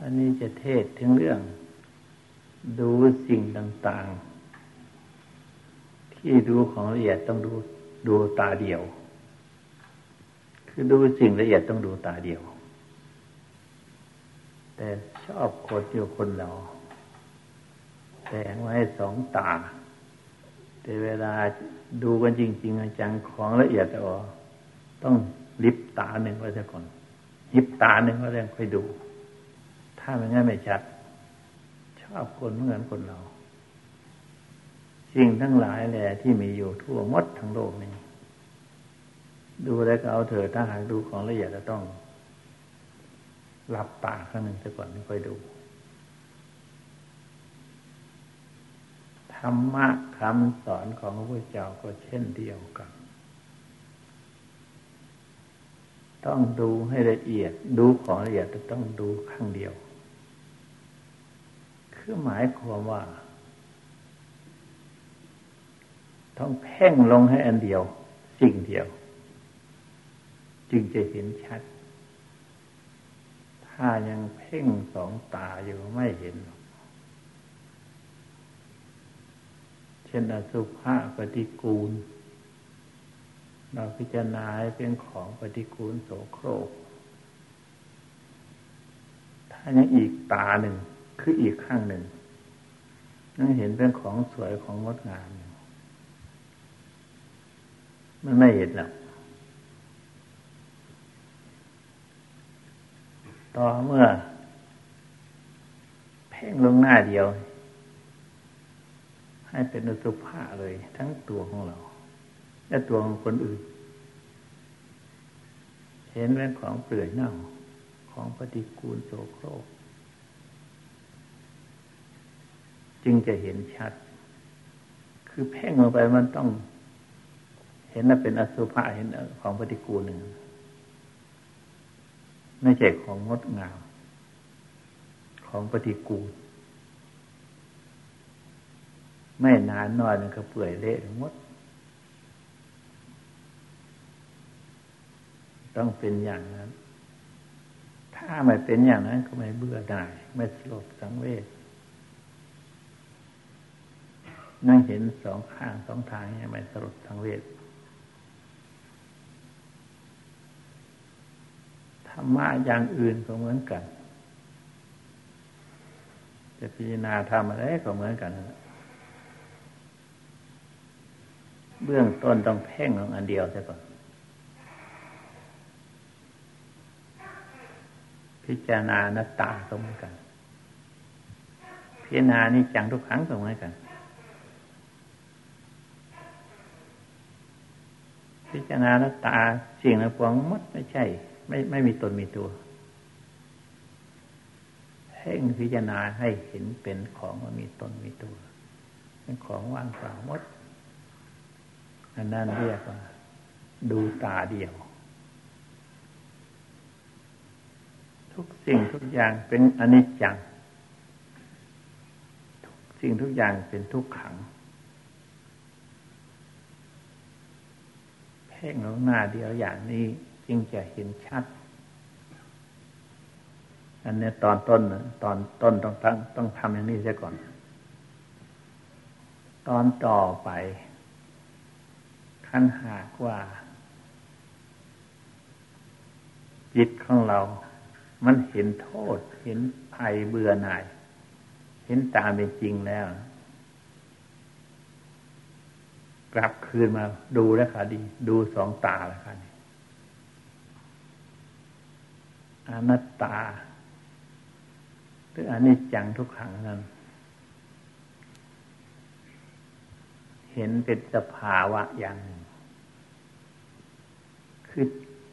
อันนี้จะเทศถึงเรื่อง ดูสิ่งต่าง ๆ ที่ดูของละเอียดต้องดูดูตาเดียว คือดูสิ่งละเอียดต้องดูตาเดียว แต่ชอบคนเดียวคนเราแต่งไว้สองตา แต่เวลาดูกันจริง ๆ จังของละเอียดอ๋อต้องลิบตาหนึ่งไว้ก่อนยิบตาหนึ่งไว้แล้วค่อยดู ถ้าไม่งั้นไม่ชัด ชอบคนเหมือนคนเราสิ่งทั้งหลายแหละที่มีอยู่ทั่วมดทั้งโลกนี้ ดูแล้วก็เอาเถอะถ้าหากดูของละเอียดจะต้องหลับตาข้างหนึ่งซะก่อนไม่ค่อยดูธรรมะคำสอนของพระพุทธเจ้าก็เช่นเดียวกัน ต้องดูให้ละเอียด ดูของละเอียดต้องดูข้างเดียว คือหมายความว่า ต้องเพ่งลงให้อันเดียว สิ่งเดียว จึงจะเห็นชัด ถ้ายังเพ่งสองตาอยู่ไม่เห็น เช่นอสุภะปฏิกูล เราพิจารณาเป็นของปฏิกูลโสโครก ถ้ายังอีกตาหนึ่ง คืออีกข้างหนึ่งนั่นเห็นเป็นของสวยของงดงาม มันไม่เห็นหรอกต่อเมื่อ เพ่งลงหน้าเดียว ให้เป็นอสุภะเลย ทั้งตัวของเรา และตัวของคนอื่น เห็นเป็นของเปลือยเน่าของปฏิกูลโสโครก จึงจะเห็นชัด คือเพ่งลงไปมันต้อง เห็นว่าเป็นอสุภะเห็นของปฏิกูลหนึ่งไม่ใช่ของงดงาม ของปฏิกูล ไม่นานนอนมันก็เปื่อยเละทั้งหมด ต้องเป็นอย่างนั้น ถ้าไม่เป็นอย่างนั้นก็ไม่เบื่อได้ไม่สลดสังเวช นั่งเห็นสองข้างสองทางเนี่ยไม่สลดสังเวชธรรมะอย่างอื่นก็เหมือนกัน จะพิจารณาทำอะไรก็เหมือนกัน เบื้องต้นต้องเพ่งของอันเดียวซะก่อนพิจารณาหน้าตาก็เหมือนกัน พิจารณานี่จังทุกครั้งก็เหมือนกัน พิจารณาหน้าตาสิ่งในปวงมดไม่ใช่ ไม่ไม่มีตนมีตัวเพ่งพิจารณาให้เห็นเป็นของว่ามีตนมีตัว เป็นของว่างเปล่าหมดอันนั้นเรียกว่า ดูตาเดียว ทุกสิ่งทุกอย่างเป็นอนิจจัง ทุกสิ่งทุกอย่างเป็นทุกขัง พ่งลงหน้าเดียวอย่างนี้จึงจะเห็นชัด อันนี้ตอนต้นตอนต้นต้องตั้งต้องทำอย่างนี้เสียก่อน ตอนต่อไปขันหากว่าจิตของเรา มันเห็นโทษ เห็นภัยเบื่อหน่าย เห็นตามเป็นจริงแล้ว กลับคืนมาดูแล้วค่ะดี ดูสองตาแล้วค่ะนี่อนัตตา หรืออนิจจังทุกขังนั้นเห็นเป็นสภาวะอย่างคือ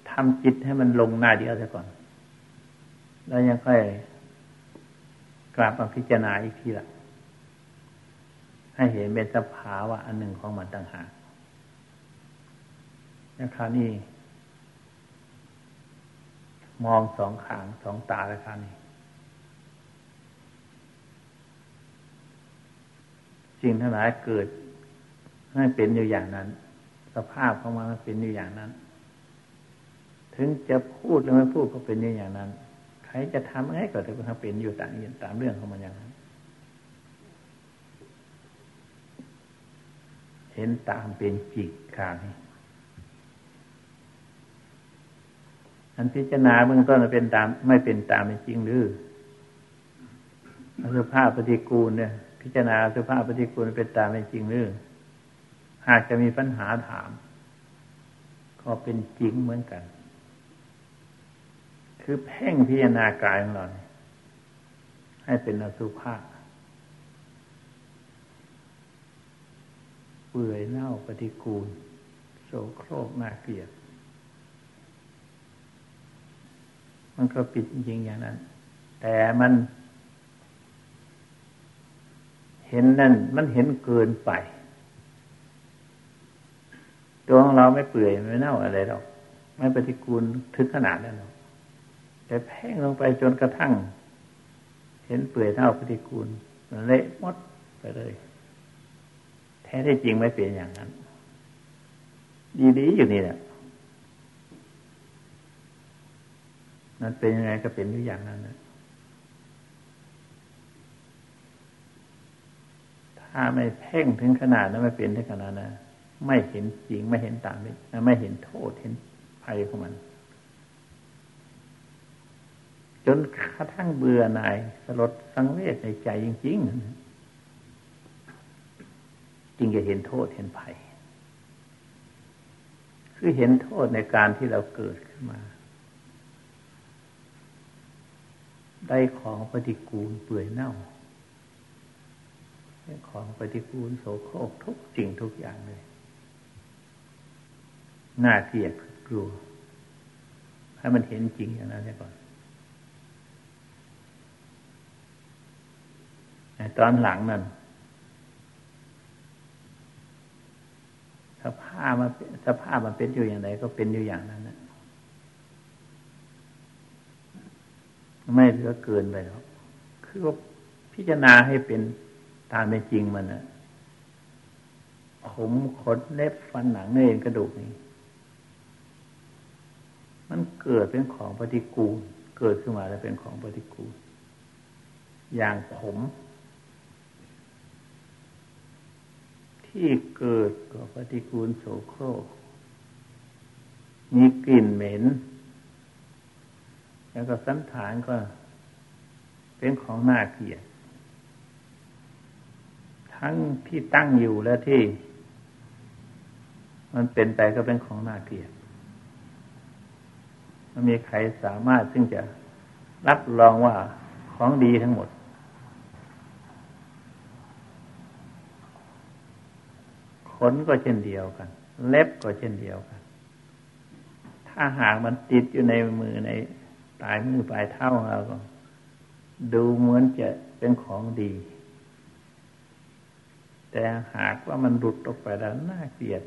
ทำจิตให้มันลงหน้าเดียวซะก่อน แล้วยังค่อยกลับมาพิจารณาอีกทีละ ให้เห็นเป็นสภาวะอันหนึ่งของมันต่างหากแล้วคราวนี้มองสองขางสองตาแล้วคราวนี้สิ่งทั้งหลายเกิดให้เป็นอยู่อย่างนั้น สภาพของมันเป็นอยู่อย่างนั้น ถึงจะพูดหรือไม่พูดก็เป็นอยู่อย่างนั้นขรจะทำไงก็จะเป็นอยู่ตามตามเรื่องของมันอย่างนั้น เห็นตามเป็นจิตกลางอันพิจารณาเบื้องต้นเป็นตาม ไม่เป็นตามเป็นจริงหรือสุภาพปฏิกูลเนี่ย พิจารณาสุภาพปฏิกูลเป็นตามเป็นจริงหรือหากจะมีปัญหาถาม ก็เป็นจริงเหมือนกัน คือเพ่งพิจารณากายของเราให้เป็นอสุภาพ เปื่อยเน่าปฏิกูล โสโครกน่าเกลียด มันก็ปิดจริงอย่างนั้น แต่มัน เห็นนั่น มันเห็นเกินไปตัวของเราไม่เปื่อยไม่เน่าอะไรหรอกไม่ปฏิกูลถึงขนาดนั้นหรอกแต่แพ่งลงไปจนกระทั่ง เห็นเปื่อยเน่าปฏิกูลเละมดไปเลย ท้ที่จริงไม่เป็นอย่างนั้นดีๆอยู่นี่แหละมันเป็นยังไงก็เป็นอยู่อย่างนั้นนะถ้าไม่เพ่งถึงขนาดนั้นไม่เป็นถึงขนาดนั้นไม่เห็นจริงไม่เห็นตามไม่เห็นโทษเห็นภัยของมัน จนกระทั่งเบื่อหน่ายสลดสังเวชในใจจริง ๆ จึงจะเห็นโทษเห็นภัย คือเห็นโทษในการที่เราเกิดขึ้นมา ได้ของปฏิกูลเปื่อยเน่าได้ของปฏิกูลโสโครกทุกสิ่งทุกอย่างเลย น่าเกลียดกลัว ให้มันเห็นจริงอย่างนั้นก่อนตอนหลังนั้น สภาพมันสภาพมันเป็นอยู่อย่างไรก็เป็นอยู่อย่างนั้นนะไม่เหลือเกินไปหรอกคือว่าพิจารณาให้เป็นตามเป็นจริงมันนะผมขนเล็บฟันหนังเนื้อกระดูกนี่มันเกิดเป็นของปฏิกูล เกิดขึ้นมาแล้วเป็นของปฏิกูล อย่างผม ที่เกิดก็ปฏิกูลโสโครก มีกลิ่นเหม็น แล้วก็สันฐานก็เป็นของน่าเกลียด ทั้งที่ตั้งอยู่และที่ มันเป็นไปก็เป็นของน่าเกลียดมันมีใครสามารถซึ่งจะรับรองว่าของดีทั้งหมด นก็เช่นเดียวกัน เล็บก็เช่นเดียวกัน ถ้าหากมันติดอยู่ในมือในปลายมือปลายเท้าเราก็ ดูเหมือนจะเป็นของดี แต่หากว่ามันหลุดออกไปแล้วน่าเกลียด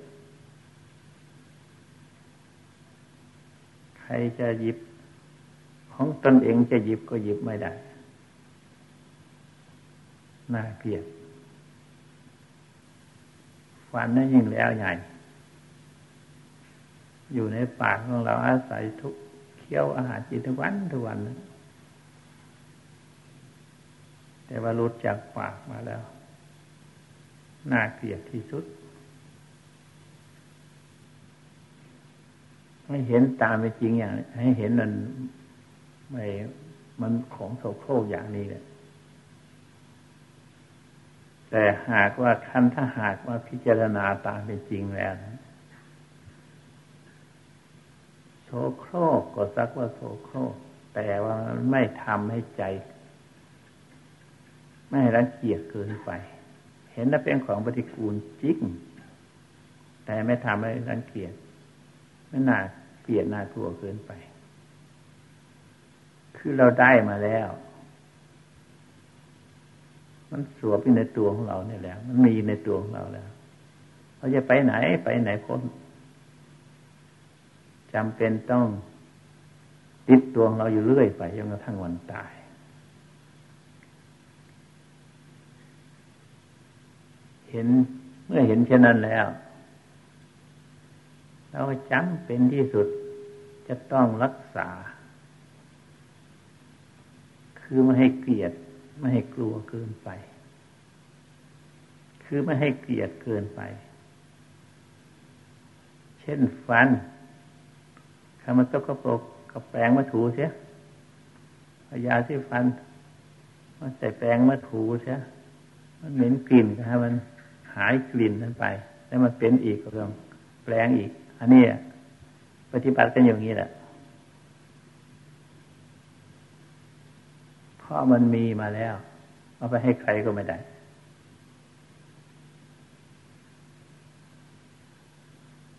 ใครจะหยิบ ของตนเองจะหยิบก็หยิบไม่ได้ น่าเกลียด ฟันนั่นยิ่งแล้วใหญ่ อยู่ในปากของเราอาศัยทุกเคี้ยวอาหารจิตทุกวันทุกวัน แต่ว่ารุดจากปากมาแล้ว น่าเกลียดที่สุดให้เห็นตามไปจริงอย่าง ให้เห็นมันไม่มันของโสโครกอย่างนี้เลย แต่หากว่าคันถ้าหากว่าพิจารณาตามเป็นจริงแล้วโสโครกก็สักว่าโสโครก แต่ว่าไม่ทำให้ใจ ไม่ให้รังเกียจเกินไป เห็นว่าเป็นของปฏิกูลจริง แต่ไม่ทำให้รังเกียจไม่น่าเกลียดน่ากลัวเกินไป คือเราได้มาแล้ว มันสวมอยู่ในตัวของเราเนี่ยแหละมันมีในตัวของเราแล้วเราจะไปไหนไปไหนพ้นจำเป็นต้องติดตัวของเราอยู่เรื่อยไปจนกระทั่งวันตาย เห็นเมื่อเห็นเช่นนั้นแล้ว เราจำเป็นที่สุดจะต้องรักษา คือไม่ให้เกลียด ไม่ให้กลัวเกินไป คือไม่ให้เกลียดเกินไป เช่นฟันถ้ามันตกกระปรกกับแปรงมาถูเสียยาที่ฟันมันใส่แปรงมาถูเสียมันเหม็นกลิ่นนะมันหายกลิ่นนั้นไป แล้วมันเป็นอีกก็ต้องแปลงอีก อันนี้ปฏิบัติกันอย่างนี้แหละเพ ราะมันมีมาแล้ว เอาไปให้ใครก็ไม่ได้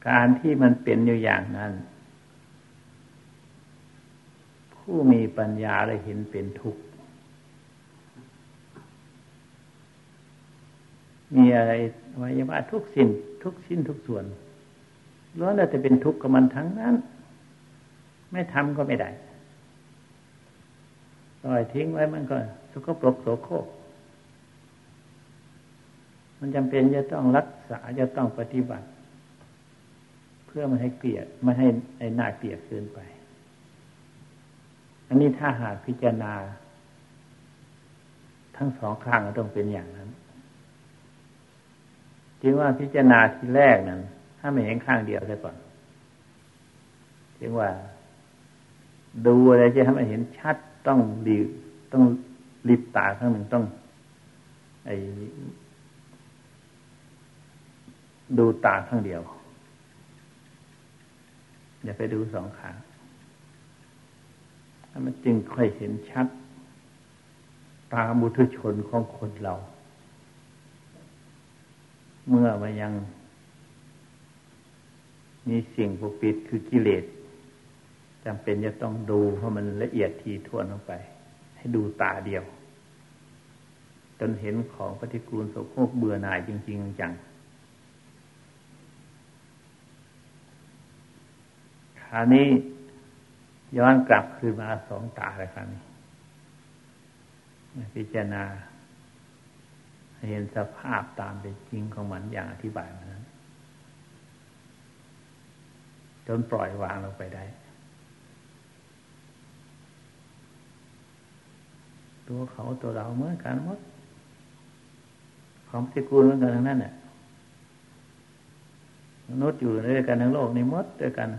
การที่มันเป็นอยู่อย่างนั้น ผู้มีปัญญาเลยเห็นเป็นทุกข์ มีอะไรวัยวะทุกสิ่งทุกสิ้นทุกส่วนล้วนแล้วจะเป็นทุกข์กับมันทั้งนั้น ไม่ทำก็ไม่ได้ ปล่อยทิ้งไว้มันก็สกปรกโสโครกมันจำเป็นจะต้องรักษาจะต้องปฏิบัติ เพื่อไม่ให้เกลียดไม่ให้ไอ้หน้าเกลียดเกินไป อันนี้ถ้าหากพิจารณา ทั้งสองข้างก็ต้องเป็นอย่างนั้นจึงว่าพิจารณาทีแรกนั้นถ้าไม่เห็นข้างเดียวซะก่อนจึงว่า ดูอะไรจะให้มันเห็นชัด ต้องดีต้องลิบตาข้างหนึ่งต้อง ไอดูตาข้างเดียว อย่าไปดูสองขามันจึงค่อยเห็นชัด ตาบุทุชนของคนเรา เมื่อมันยัง มีสิ่งปกปิดคือกิเลส จำเป็นจะต้องดูเพราะมันละเอียดทีท่วนลงไป ให้ดูตาเดียว จนเห็นของปฏิกูลโสโครกเบื่อหน่ายจริง ๆ จังคราวนี้ย้อนกลับคืนมาสองตาเลยครั้นี้พิจารณา เห็นสภาพตามเป็นจริงของมันอย่างอธิบายมานั้นจนปล่อยวางลงไปได้ ตัวเขาตัวเราเหมือนกันหมดของสิกูลเหมือนกันทั้งนั้นเนี่ยมนุษย์อยู่ด้วยกันทั้งโลกนี้มดด้วยกัน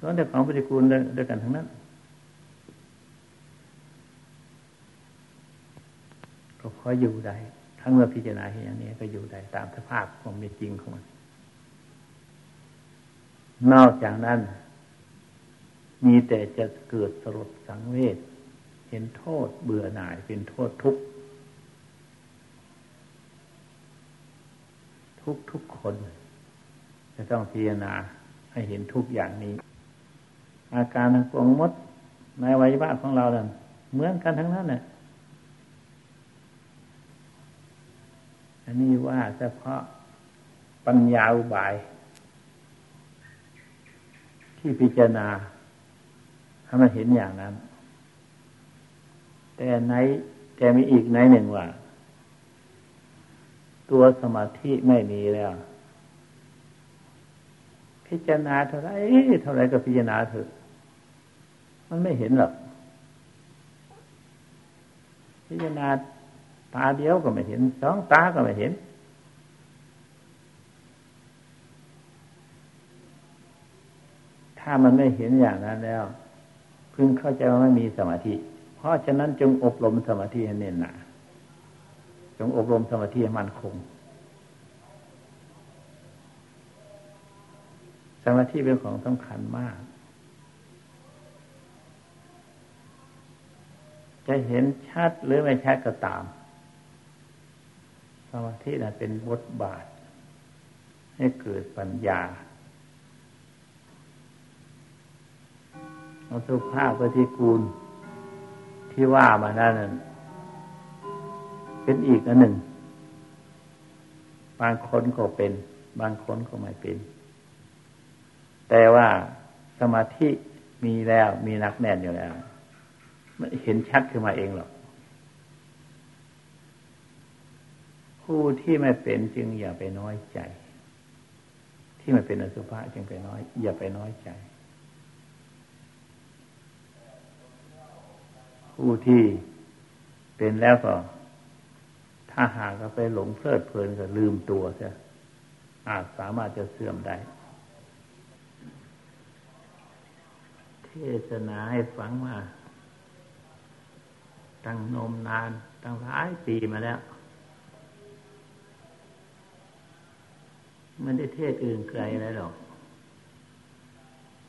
ล้วนแต่ของปฏิกูลด้วยกันทั้งนั้นก็พออยู่ได้ทั้งเมื่อพิจารณาเห็นอย่างนี้ก็อยู่ได้ตามสภาพความเป็นจริงของมัน นอกจากนั้น มีแต่จะเกิดสลดสังเวช ห็นโทษเบื่อหน่ายเป็นโทษทุกทุกทุกคน จะต้องพิจารณาให้เห็นทุกอย่างนี้ อาการทางปวงมดในวัยวะของเราเนี่ยเหมือนกันทั้งนั้นเนี่ยอันนี้ว่าเฉพาะปัญญาอุบาย ที่พิจารณาให้มันเห็นอย่างนั้น แต่ในแต่มีอีกในหนึ่งว่า ตัวสมาธิไม่มีแล้ว พิจารณาเท่าไรเท่าไรก็พิจารณาเถอะ มันไม่เห็นหรอกพิจารณาตาเดียวก็ไม่เห็น สองตาก็ไม่เห็น ถ้ามันไม่เห็นอย่างนั้นแล้ว พึงเข้าใจว่าไม่มีสมาธิ ราะฉะนั้นจงอบรมสมาธิให้เน้นหนาจงอบรมสมาธิให้มั่นคง สมาธิเป็นของสำคัญมาก จะเห็นชัดหรือไม่ชัดก็ตาม สมาธินั้นเป็นบทบาท ให้เกิดปัญญาเอาสุภาพปฏิกูล ที่ว่ามานั้นเป็นอีกอันหนึ่ง บางคนก็เป็น บางคนก็ไม่เป็น แต่ว่าสมาธิมีแล้วมีนักแน่นอยู่แล้ว มันเห็นชัดขึ้นมาเองหรอก ผู้ที่ไม่เป็นจึงอย่าไปน้อยใจ ที่ไม่เป็นอสุภะจึงไปน้อย อย่าไปน้อยใจ ผู้ที่เป็นแล้วก็ ถ้าหากไปหลงเพลิดเพลินก็ลืมตัวใช่อาจสามารถจะเสื่อมได้ เทศนาให้ฟังมาตั้งนมนานตั้งหลายปีมาแล้ว มันได้เทศอื่นไกลอะไรหรอก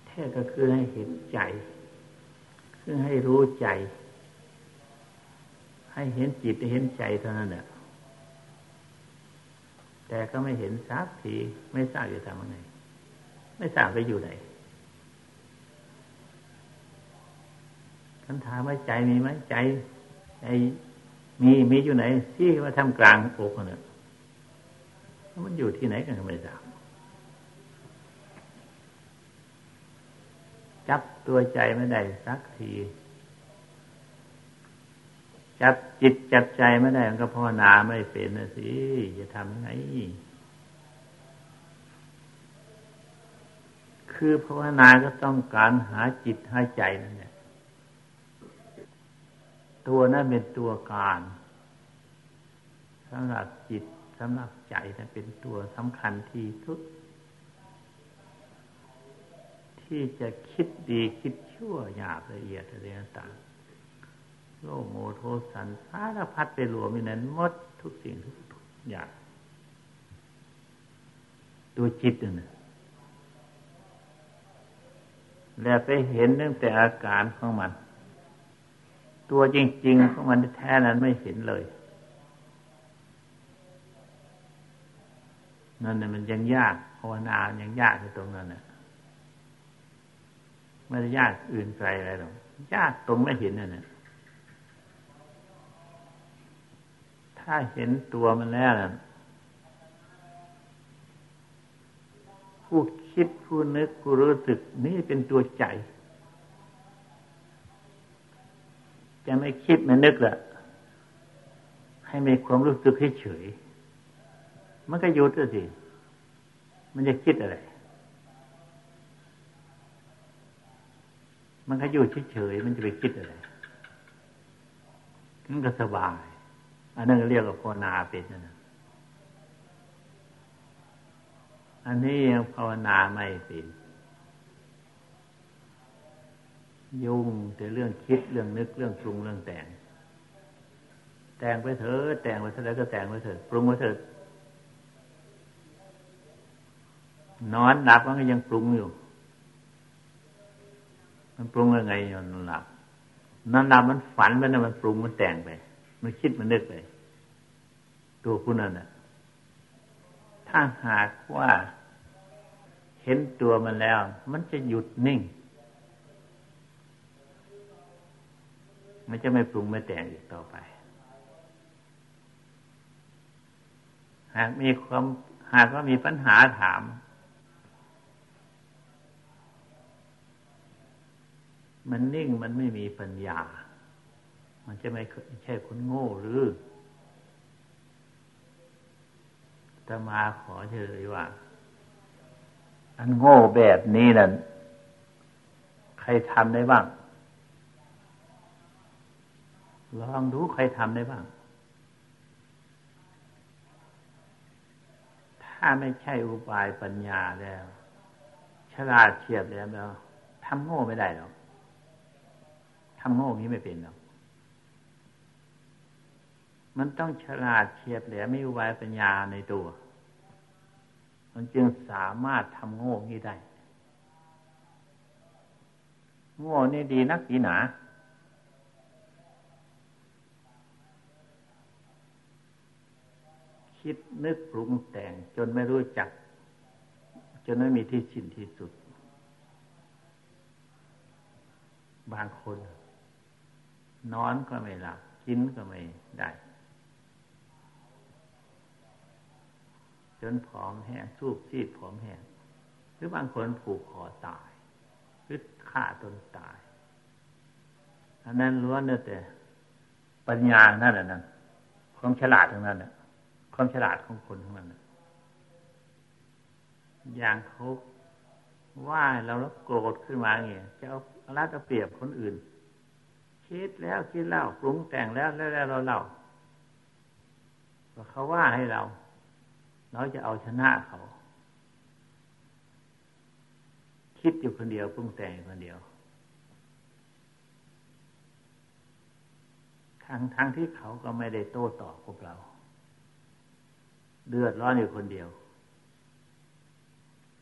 เทศก็คือให้เห็นใจ คือให้รู้ใจ ให้เห็นจิตเห็นใจเท่านั้นแหละแต่ก็ไม่เห็นสักทีไม่ทราบจะทำยังไงไม่ทราบไปอยู่ไหนคำถามว่าใจมีไหมใจใจมีมีอยู่ไหน ที่ว่าทำกลางอกเนี่ยมันอยู่ที่ไหนกันไม่ทราบจับตัวใจไม่ได้สักที จับจิตจับใจไม่ได้มันก็ภาวนาไม่เป็นนะสิจะทำไง คือภาวนาก็ต้องการหาจิตหาใจนั่นแหละตัวนั้นเป็นตัวการสำหรับจิตสำหรับใจนะเป็นตัวสำคัญที่สุดที่จะคิดดีคิดชั่วหยาบละเอียดอะไรต่าง โลภโมโทสันสารพัดไปรวมในนั้นหมดทุกสิ่งทุกอย่างตัวจิตน่ะแล้วไปเห็นตั้งแต่อาการของมัน ตัวจริง ๆ ของมันแท้นั้นไม่เห็นเลย นั่นน่ะมันยังยากภาวนายังยากอยู่ตรงนั้นน่ะไม่ได้ยากอื่นไกลอะไรหรอกยากตรงไม่เห็นนั่นน่ะ ถ้าเห็นตัวมันแล้วน่ะผู้คิดผู้นึกผู้รู้สึกนี่เป็นตัวใจ จะไม่คิดไม่นึกละให้มีความรู้สึกให้เฉยมันก็หยุดสิ มันจะคิดอะไร มันก็อยู่เฉยๆ มันจะไปคิดอะไร มันก็สบาย อันนั้นเรียกว่าภาวนาเป็นนะอันนี้ยังภาวนาไม่เป็นยุ่งแต่เรื่องคิดเรื่องนึกเรื่องปรุงเรื่องแต่ง แต่งไปเถอะแต่งไปเถอะก็แต่งไปเถอะปรุงไปเถอะนอนหลับมันก็ยังปรุงอยู่ มันปรุงยังไงนอนหลับนอนหลับมันฝันไปนะมันปรุงมันแต่งไป มันคิดมันนึกไป ตัวผู้นั้นน่ะถ้าหากว่าเห็นตัวมันแล้ว มันจะหยุดนิ่ง มันจะไม่ปรุงไม่แต่งอีกต่อไป หากมีความหากว่ามีปัญหาถาม มันนิ่งมันไม่มีปัญญา มันจะไม่ใช่คนโง่หรือตมาขอเฉลยว่า อันโง่แบบนี้นั่นใครทำได้บ้าง ลองดูใครทำได้บ้าง ถ้าไม่ใช่อุบายปัญญาแล้ว ฉลาดเฉียบแล้วทำโง่ไม่ได้หรอกทำโง่นี้ไม่เป็นหรอก มันต้องฉลาดเฉียบแหลมมีอุบายปัญญาในตัว มันจึงสามารถทำโง่นี้ได้ โง่นี่ดีนักดีหนา คิดนึกปรุงแต่งจนไม่รู้จัก จนไม่มีที่สิ้นที่สุด บางคน นอนก็ไม่หลับกินก็ไม่ได้ จนผอมแห้งสูบซีดผอมแห้งหรือบางคนผูกคอตายหรือฆ่าตนตาย อันนั้นล้วนแต่ ปัญญานั่นแหละนั่นความฉลาดทั้งนั้นแหละความฉลาดของคนทั้งนั้นอย่างเขาว่าเราแล้วโกรธขึ้นมาเงี้ยจะเอาละจะเปรียบคนอื่น คิดแล้วคิดเล่าปรุงแต่งแล้วแล้วเราเล่าเขาว่าให้เรา เราจะเอาชนะเขา คิดอยู่คนเดียวปรุงแต่งคนเดียวทั้งทั้งที่เขาก็ไม่ได้โต้ตอบพวกเรา เดือดร้อนอยู่คนเดียว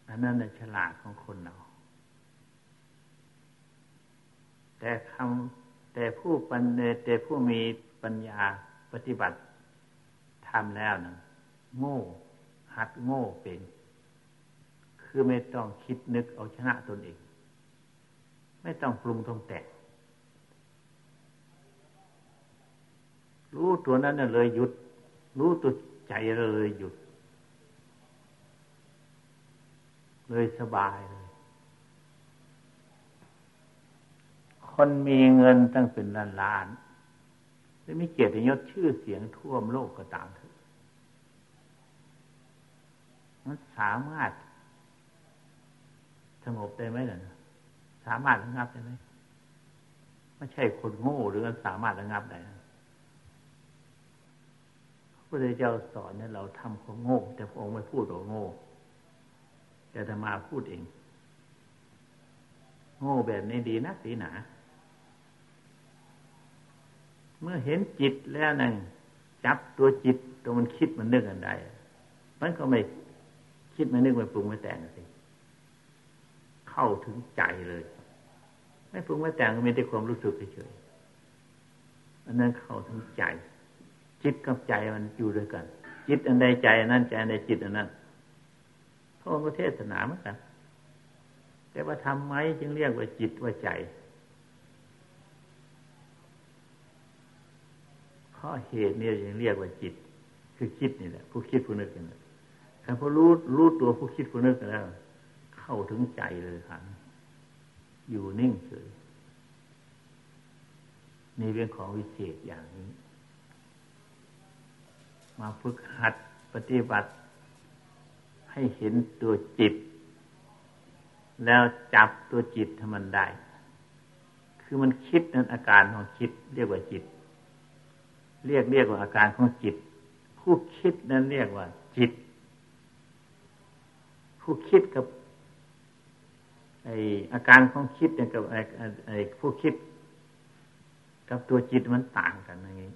อันนั้นฉลาดของคนเรา แต่คำแต่ผู้ปัญแต่ผู้มีปัญญาปฏิบัติทำแล้วนะโง่ หัดโง่เป็น คือไม่ต้องคิดนึกเอาชนะตนเอง ไม่ต้องปรุงต้องแต่งรู้ตัวนั้นเลยหยุด รู้ตัวใจเลยหยุด เลยสบายเลย คนมีเงินตั้งเป็นล้านล้านและมีเกียรติยศชื่อเสียงท่วมโลกก็ตามเถอะ มันสามารถสงบได้ไหมล่ะสามารถระงับได้ไหมไม่ใช่คนโง่หรือสามารถระงับได้พระพุทธเจ้าสอนเนี่ยเราทำของโง่ แต่พระองค์ไม่พูดว่าโง่แต่ธรรมาพูดเอง โง่แบบนี้ดีนะสีหนา เมื่อเห็นจิตแล้วนั่งจับตัวจิตตัวมันคิดมันนึกอันใดมันก็ไม่ คิดไม่นึกไม่ปรุงไม่แต่งสิเข้าถึงใจเลย ไม่ปรุงไม่แต่งก็มีแต่ความรู้สึกเฉยๆอันนั้นเข้าถึงใจ จิตกับใจมันอยู่ด้วยกัน จิตอันใดใจอันนั้นใจอันใดจิตอันนั้นพระองค์เทศนาเหมือนกันแต่ว่าทำไมจึงเรียกว่าจิตว่าใจราะเหตุเนี่ยยังเรียกว่าจิต คือคิดนี่แหละผู้คิดผู้นึกกัน ถ้าพอรู้รู้ตัวผู้คิดผู้นึกแล้วเข้าถึงใจเลยครับอยู่นิ่งเฉยนี่เรื่องของวิเศษอย่างนี้ มาฝึกหัดปฏิบัติ ให้เห็นตัวจิต แล้วจับตัวจิตทำมันได้ คือมันคิดนั้นอาการของคิด เรียกว่าจิต เรียกเรียกว่าอาการของจิต ผู้คิดนั้นเรียกว่าจิต ผู้คิดกับไออาการของคิดเนี่ยกับไอไอผู้คิด กับตัวจิตมันต่างกันอย่างนี้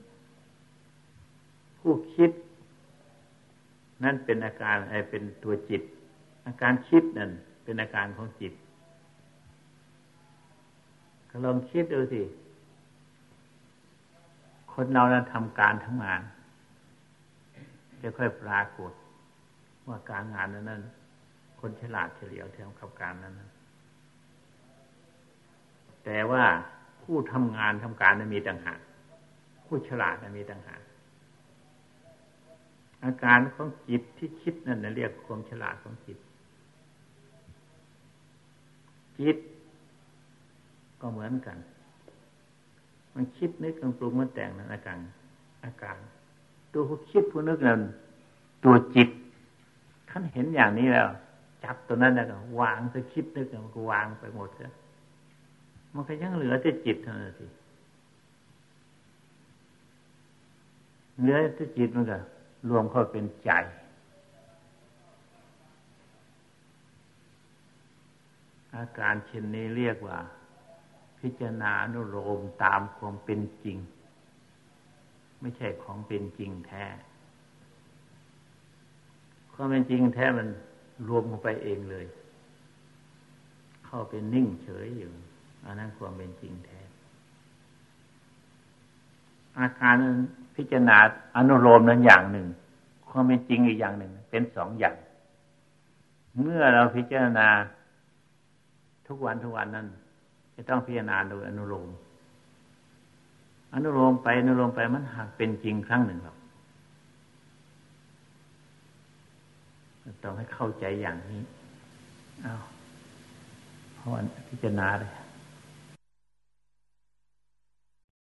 ผู้คิด นั่นเป็นอาการไอเป็นตัวจิต อาการคิดนั่นเป็นอาการของจิตลองคิดดูสิ คนเรานั้นทำการทั้งงาน จะค่อยปรากฏว่าการงานนั้นนั้น คนฉลาดเฉลียวแถวกับการนั้นนแต่ว่าผู้ทำงานทำการนั้นมีต่างหากผู้ฉลาดนั้นมีต่างหากอาการของจิตที่คิดนั่นเรียกความฉลาดของจิต จิต ก็เหมือนกัน มันคิดนึกกันปรุงมันแต่งนั้นอาการ อาการ ตัวผู้คิดผู้นึกนั้นตัวจิตขั้นเห็นอย่างนี้แล้ว จับตัวนั้นแล้วก็วางจะคิดนึกมันก็วางไปหมดแล้วมันก็ยังเหลือแต่จิตเท่านั้นสิเหลือแต่จิตมันก็รวมเข้าเป็นใจ อาการเช่นนี้เรียกว่า พิจารณานุโลมตามความเป็นจริง ไม่ใช่ของเป็นจริงแท้ความเป็นจริงแท้มัน รวมลงไปเองเลย เข้าเป็นนิ่งเฉยอยู่อันนั้นความเป็นจริงแท้ อาการนั้นพิจารณาอนุโลมนั้นอย่างหนึ่ง ความเป็นจริงอีกอย่างหนึ่ง เป็นสองอย่าง เมื่อเราพิจารณาทุกวันทุกวันนั้นจะต้องพิจารณาโดยอนุโลม อนุโลมไปอนุโลมไปมันหากเป็นจริงครั้งหนึ่งหรอก ต้องให้เข้าใจอย่างนี้ เอาเพราะพิจารณาเลย